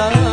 love.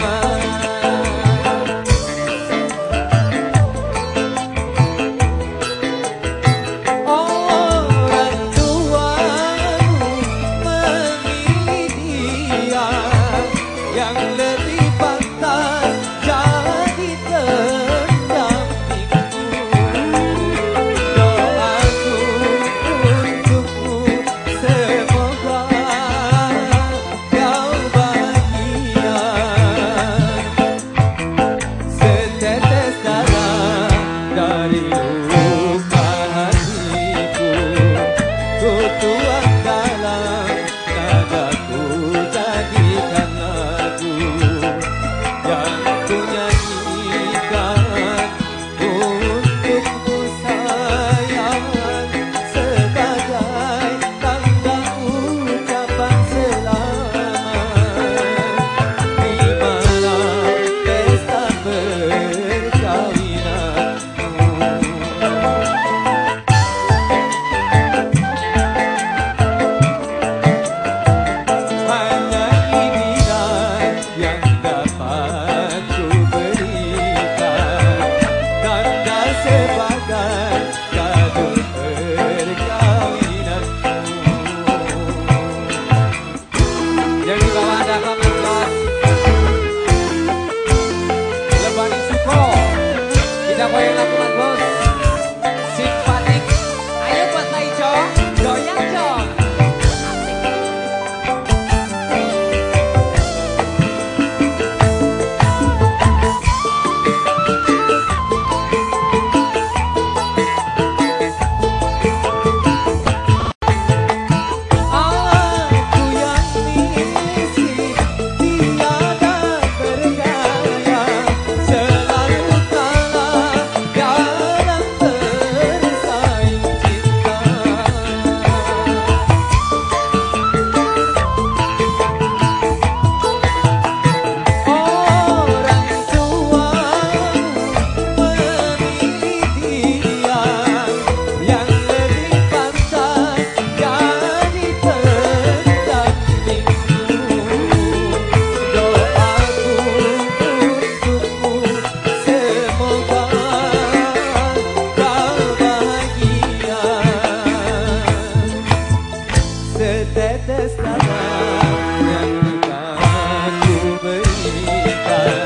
Setetes tanah yang akan ku berikan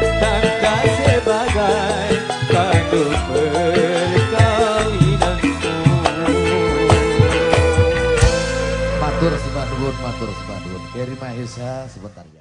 Takkan sebagai kado perkawinanku Matur sembah nuwun, matur sembah nuwun. Keri Mahesa sebentar ya.